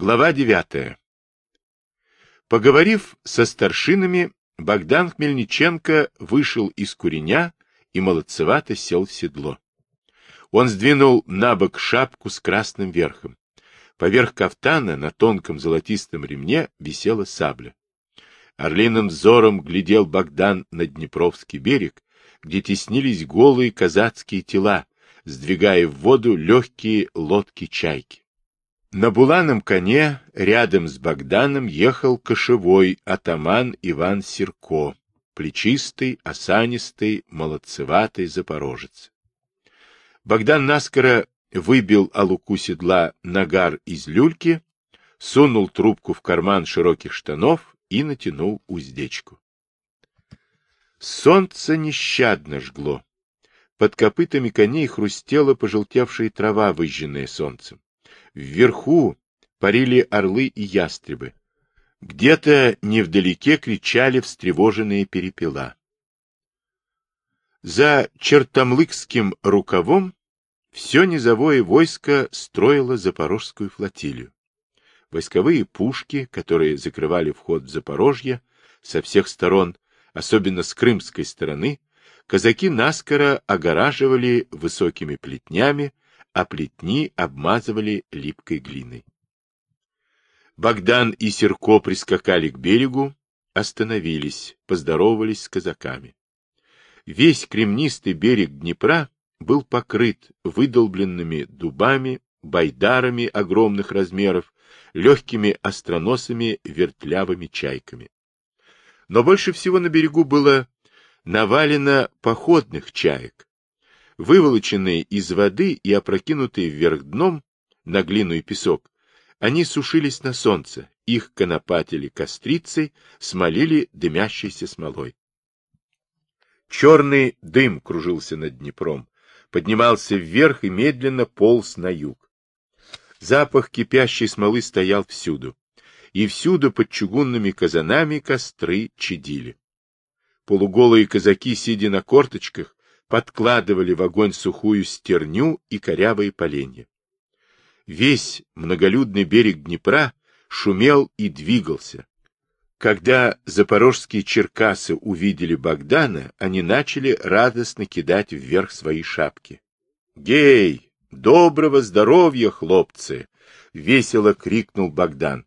Глава девятая. Поговорив со старшинами, Богдан Хмельниченко вышел из куреня и молодцевато сел в седло. Он сдвинул на бок шапку с красным верхом. Поверх кафтана на тонком золотистом ремне висела сабля. Орлиным взором глядел Богдан на Днепровский берег, где теснились голые казацкие тела, сдвигая в воду легкие лодки-чайки. На буланом коне рядом с Богданом ехал кошевой атаман Иван Серко, плечистый, осанистый, молодцеватый запорожец. Богдан наскоро выбил о луку седла нагар из люльки, сунул трубку в карман широких штанов и натянул уздечку. Солнце нещадно жгло. Под копытами коней хрустела пожелтевшая трава, выжженная солнцем. Вверху парили орлы и ястребы. Где-то невдалеке кричали встревоженные перепела. За Чертомлыкским рукавом все низовое войско строило Запорожскую флотилию. Войсковые пушки, которые закрывали вход в Запорожье со всех сторон, особенно с крымской стороны, казаки наскоро огораживали высокими плетнями, а плетни обмазывали липкой глиной. Богдан и Серко прискакали к берегу, остановились, поздоровались с казаками. Весь кремнистый берег Днепра был покрыт выдолбленными дубами, байдарами огромных размеров, легкими остроносыми вертлявыми чайками. Но больше всего на берегу было навалено походных чаек, Выволоченные из воды и опрокинутые вверх дном на глину и песок, они сушились на солнце, их конопатили кострицей, смолили дымящейся смолой. Черный дым кружился над Днепром, поднимался вверх и медленно полз на юг. Запах кипящей смолы стоял всюду, и всюду под чугунными казанами костры чадили. Полуголые казаки, сидя на корточках, подкладывали в огонь сухую стерню и корявые поленья. Весь многолюдный берег Днепра шумел и двигался. Когда запорожские черкасы увидели Богдана, они начали радостно кидать вверх свои шапки. «Гей! Доброго здоровья, хлопцы!» — весело крикнул Богдан.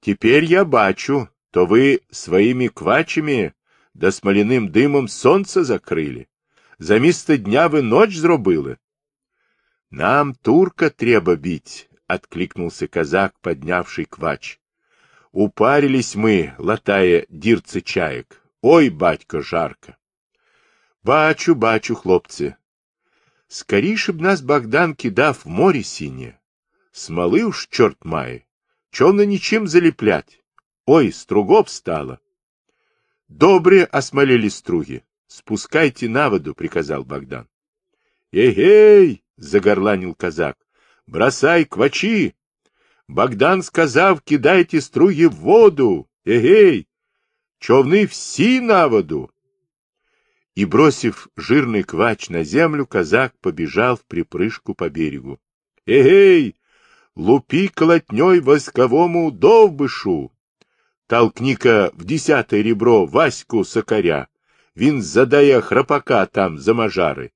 «Теперь я бачу, то вы своими квачами да смоляным дымом солнце закрыли. За місто дня ви ночь зробили. Нам турка треба бить, откликнулся казак, поднявший квач. Упарились мы, латая дирцы чаек. Ой, батько, жарко. Бачу, бачу, хлопцы. Скоріше б нас Богдан кидав в море синє. Смоли уж, черт має. Човна ничем залеплять. Ой, стругов стало. Добре осмолили струги. Спускайте на воду, приказал Богдан. Эгей! загорланил казак. Бросай квачи! Богдан сказав, кидайте струги в воду. Эгей! Човны все на воду. И, бросив жирный квач на землю, казак побежал в припрыжку по берегу. Эгей! Лупи колотней восковому довбышу! Толкни-ка в десятое ребро Ваську сокаря він задає храпака там за мажари.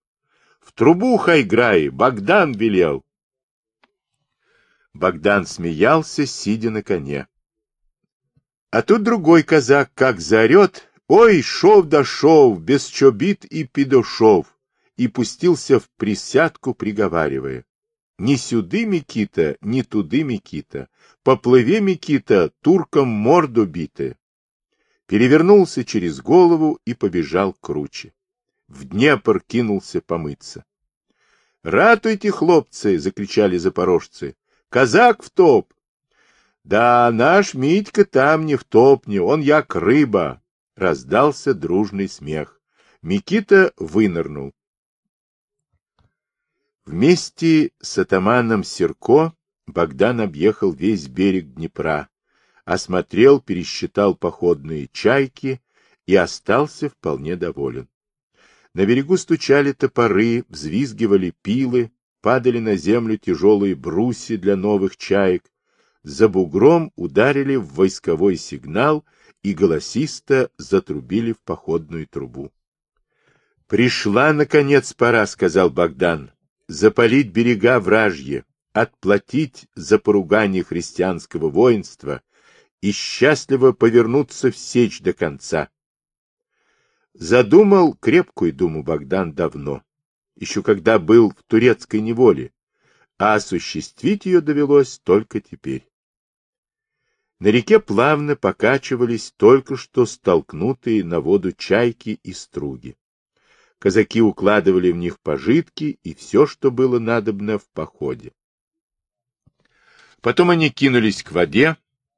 В трубу хай грай, Богдан велел. Богдан смеялся, сидя на коне. А тут другой казак как заорет, ой, шов да шов, без чобит и пидошов, и пустился в присядку, приговаривая. Ни сюды, Микита, ни туды, Микита, поплыве, Микита, туркам морду биты перевернулся через голову и побежал круче. В Днепр кинулся помыться. — Ратуйте, хлопцы! — закричали запорожцы. — Казак в топ! — Да наш Митька там не в топне, он як рыба! — раздался дружный смех. Микита вынырнул. Вместе с атаманом Серко Богдан объехал весь берег Днепра, осмотрел, пересчитал походные чайки и остался вполне доволен. На берегу стучали топоры, взвизгивали пилы, падали на землю тяжелые бруси для новых чаек. за бугром ударили в войсковой сигнал и голосисто затрубили в походную трубу. «Пришла, наконец, пора», — сказал Богдан, — «запалить берега вражье, отплатить за поругание христианского воинства и счастливо повернуться в сечь до конца». Задумал крепкую думу Богдан давно, еще когда был в турецкой неволе, а осуществить ее довелось только теперь. На реке плавно покачивались только что столкнутые на воду чайки и струги. Казаки укладывали в них пожитки и все, что было надобно в походе. Потом они кинулись к воде,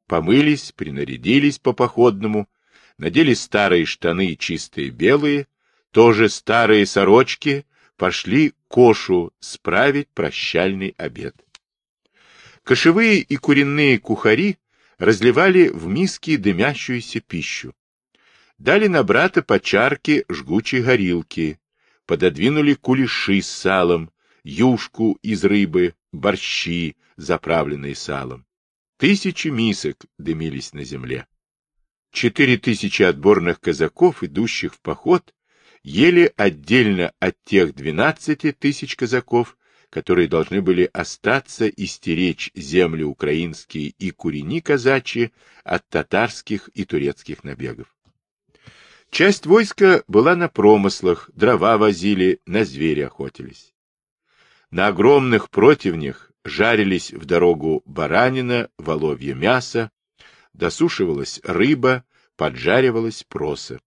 помылись, принарядились по-походному, надели старые штаны чистые белые, тоже старые сорочки, пошли кошу справить прощальный обед. Кошевые и куренные кухари разливали в миски дымящуюся пищу. Дали на брата по чарке жгучей горилки, пододвинули кулеши с салом, юшку из рыбы, борщи, заправленные салом. Тысячи мисок дымились на земле. Четыре тысячи отборных казаков, идущих в поход, ели отдельно от тех двенадцати тысяч казаков, которые должны были остаться и стеречь земли украинские и курени казачьи от татарских и турецких набегов. Часть войска была на промыслах, дрова возили, на зверя охотились. На огромных противнях жарились в дорогу баранина, воловье мясо, досушивалась рыба, поджаривалась проса.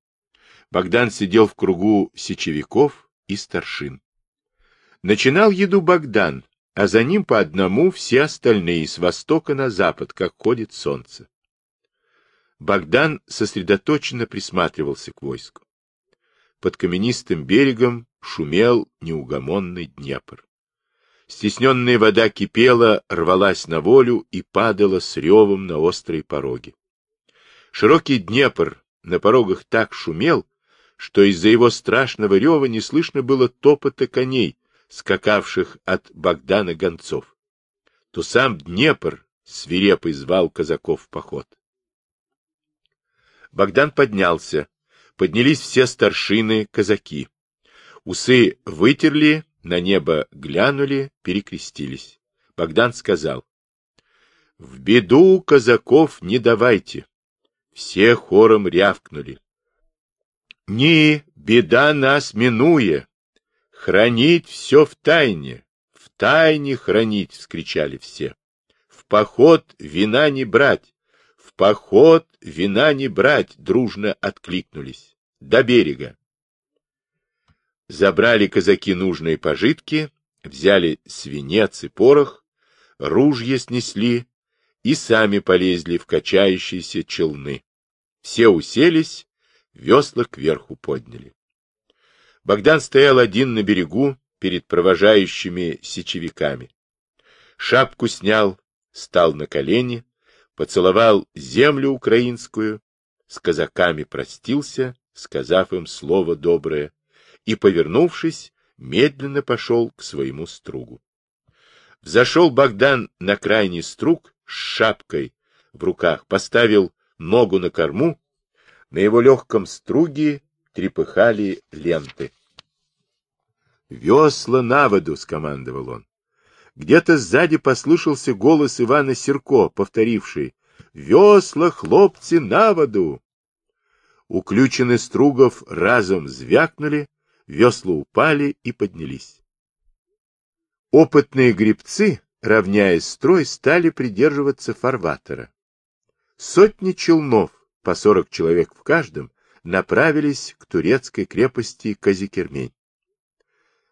Богдан сидел в кругу сечевиков и старшин. Начинал еду Богдан, а за ним по одному все остальные с востока на запад, как ходит солнце. Богдан сосредоточенно присматривался к войску. Под каменистым берегом шумел неугомонный Днепр. Стесненная вода кипела, рвалась на волю и падала с ревом на острые пороги. Широкий Днепр на порогах так шумел, что из-за его страшного рева не слышно было топота коней, скакавших от Богдана гонцов, то сам Днепр свирепый звал казаков в поход. Богдан поднялся, поднялись все старшины, казаки. Усы вытерли, на небо глянули, перекрестились. Богдан сказал, — В беду казаков не давайте. Все хором рявкнули. — Не, беда нас минуя, Хранить все в тайне, в тайне хранить, — вскричали все. В поход вина не брать, в поход вина не брать, — дружно откликнулись. До берега. Забрали казаки нужные пожитки, взяли свинец и порох, ружья снесли и сами полезли в качающиеся челны. Все уселись, весла кверху подняли. Богдан стоял один на берегу перед провожающими сечевиками. Шапку снял, стал на колени, поцеловал землю украинскую, с казаками простился, сказав им слово доброе, и, повернувшись, медленно пошел к своему стругу. Взошел Богдан на крайний струг с шапкой в руках, поставил ногу на корму, на его легком струге трепыхали ленты. «Весла на воду!» — скомандовал он. Где-то сзади послышался голос Ивана Серко, повторивший «Весла, хлопцы, на воду!» Уключены стругов разом звякнули, весла упали и поднялись. Опытные гребцы, равняясь строй, стали придерживаться фарватера. Сотни челнов, по сорок человек в каждом, направились к турецкой крепости Казикермень.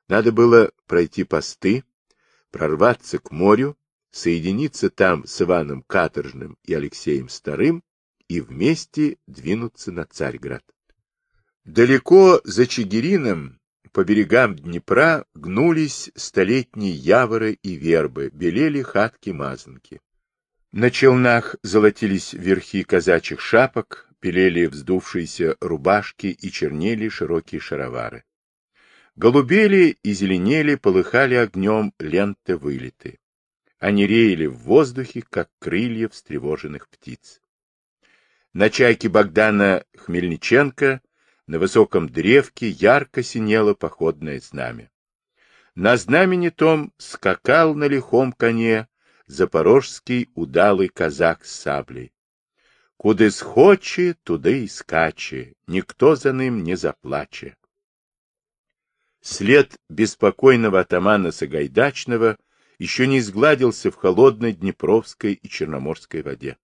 Надо было пройти посты, прорваться к морю, соединиться там с Иваном Каторжным и Алексеем Старым и вместе двинуться на Царьград. Далеко за Чигирином, по берегам Днепра, гнулись столетние яворы и вербы, белели хатки-мазанки. На челнах золотились верхи казачьих шапок, пелели вздувшиеся рубашки и чернели широкие шаровары. Голубели и зеленели, полыхали огнем ленты вылеты. Они реяли в воздухе, как крылья встревоженных птиц. На чайке Богдана Хмельниченко на высоком древке ярко синело походное знамя. На знамени том скакал на лихом коне запорожский удалый казак с саблей. Куди схоче, туди и скаче, никто за ним не заплаче. След беспокойного атамана Сагайдачного еще не изгладился в холодной Днепровской и Черноморской воде.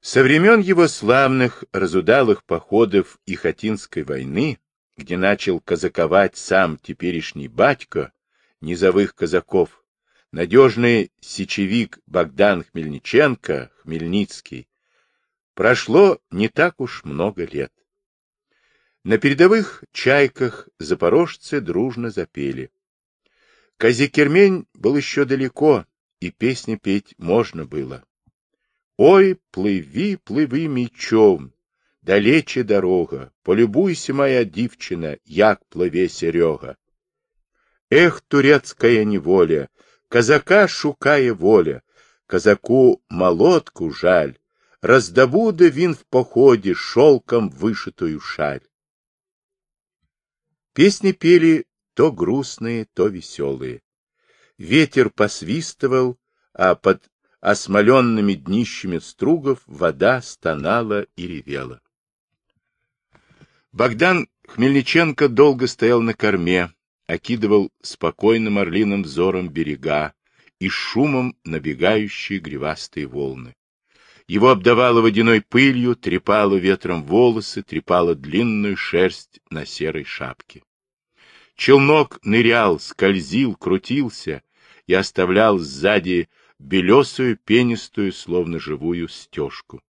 Со времен его славных разудалых походов и Хатинской войны, где начал казаковать сам теперешний батько низовых казаков, надежный сечевик Богдан Хмельниченко, Хмельницкий, прошло не так уж много лет. На передовых чайках запорожцы дружно запели. Казикермень был еще далеко, и песни петь можно было. Ой, плыви, плыви мечом, далече дорога, полюбуйся, моя дівчина, як плыве Серега. Эх, турецкая неволя, казака шукає воля, казаку молотку жаль, раздобуде він в походе шелком вышитую шаль. Песни пели то грустные, то веселые. Ветер посвистывал, а под осмоленными днищами стругов вода стонала и ревела. Богдан Хмельниченко долго стоял на корме, окидывал спокойным орлиным взором берега и шумом набегающие гривастые волны. Его обдавало водяной пылью, трепало ветром волосы, трепало длинную шерсть на серой шапке. Челнок нырял, скользил, крутился и оставлял сзади белесую, пенистую, словно живую стежку.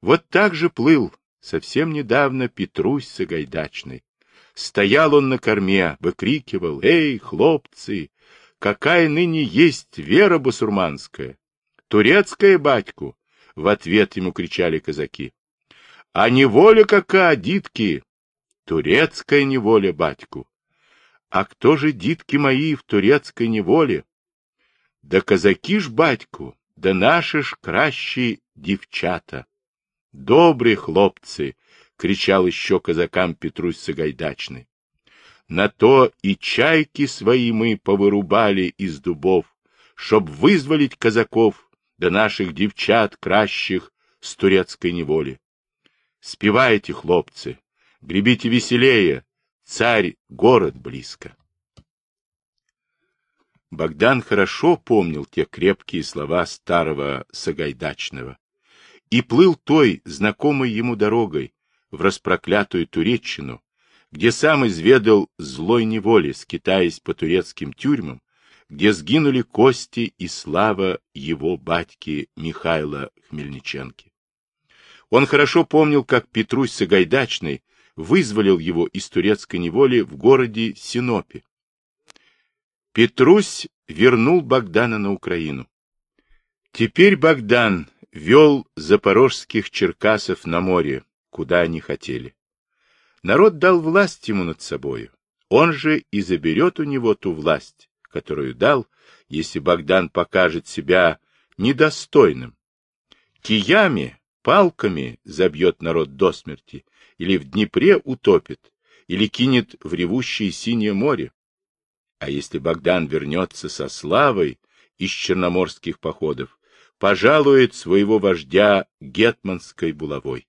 Вот так же плыл совсем недавно Петрусь Сагайдачный. Стоял он на корме, выкрикивал, «Эй, хлопцы, какая ныне есть вера басурманская! Турецкая, батьку!» — в ответ ему кричали казаки. «А неволя какая, дитки! Турецкая неволя, батьку!» А кто же, дитки мои, в турецкой неволе? Да казаки ж, батьку, да наши ж кращі дівчата. Добрі хлопцы, кричал еще казакам Петрусь Сагайдачный. На то и чайки свои мы повырубали из дубов, чтоб вызволить казаков, да наших девчат кращих с турецкой неволи. Спевайте, хлопцы, гребите веселее, Царь, город близко. Богдан хорошо помнил те крепкие слова старого Сагайдачного и плыл той, знакомой ему дорогой, в распроклятую Туреччину, где сам изведал злой неволи, скитаясь по турецким тюрьмам, где сгинули кости и слава его батьки Михайла Хмельниченки. Он хорошо помнил, как Петрусь Сагайдачный вызволил его из турецкой неволи в городе Синопе. Петрусь вернул Богдана на Украину. Теперь Богдан вел запорожских черкасов на море, куда они хотели. Народ дал власть ему над собою. Он же и заберет у него ту власть, которую дал, если Богдан покажет себя недостойным. Киями, палками забьет народ до смерти, или в Днепре утопит, или кинет в ревущее синее море. А если Богдан вернется со славой из черноморских походов, пожалует своего вождя гетманской булавой.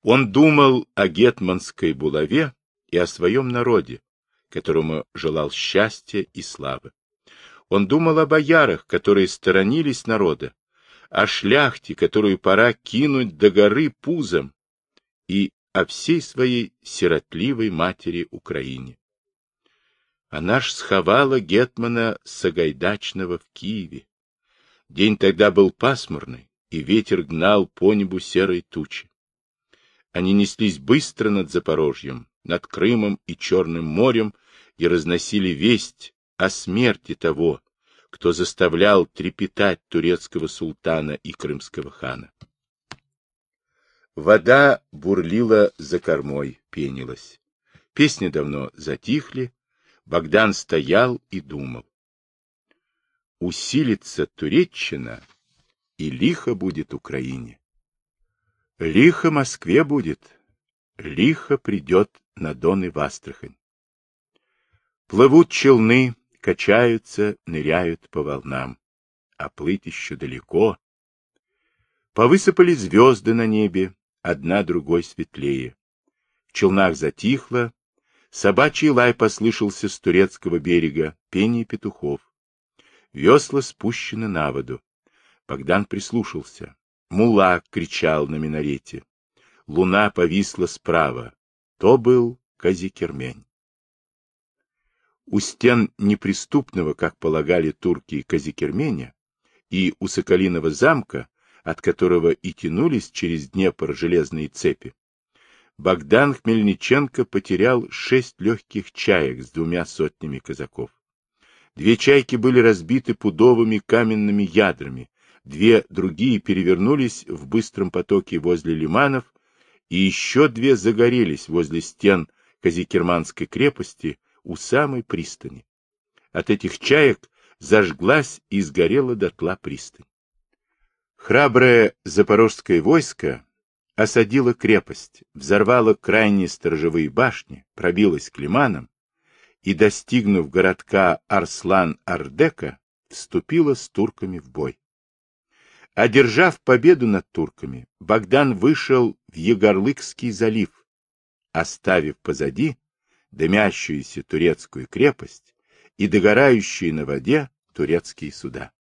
Он думал о гетманской булаве и о своем народе, которому желал счастья и славы. Он думал о боярах, которые сторонились народа, о шляхте, которую пора кинуть до горы пузом, и о всей своей сиротливой матери Украине. Она ж сховала Гетмана Сагайдачного в Киеве. День тогда был пасмурный, и ветер гнал по небу серой тучи. Они неслись быстро над Запорожьем, над Крымом и Черным морем и разносили весть о смерти того, кто заставлял трепетать турецкого султана и крымского хана. Вода бурлила за кормой, пенилась. Песни давно затихли. Богдан стоял и думал. усилится Туреччина, и лихо будет Украине. Лихо Москве будет, лихо придет на Дон и в Астрахань. Плывут челны, качаются, ныряют по волнам, а плыть еще далеко. Повысыпали звезды на небе, одна другой светлее. В челнах затихло, собачий лай послышался с турецкого берега, пение петухов. Весла спущены на воду. Богдан прислушался. Мула кричал на минарете. Луна повисла справа. То был Казикермень. У стен неприступного, как полагали турки, Казикерменя, и у Соколиного замка, от которого и тянулись через Днепр железные цепи, Богдан Хмельниченко потерял шесть легких чаек с двумя сотнями казаков. Две чайки были разбиты пудовыми каменными ядрами, две другие перевернулись в быстром потоке возле лиманов, и еще две загорелись возле стен Казикерманской крепости у самой пристани. От этих чаек зажглась и сгорела дотла пристань. Храброе запорожское войско осадило крепость, взорвало крайние сторожевые башни, пробилось к лиманам и, достигнув городка Арслан-Ардека, вступила с турками в бой. Одержав победу над турками, Богдан вышел в Егорлыкский залив, оставив позади дымящуюся турецкую крепость и догорающие на воде турецкие суда.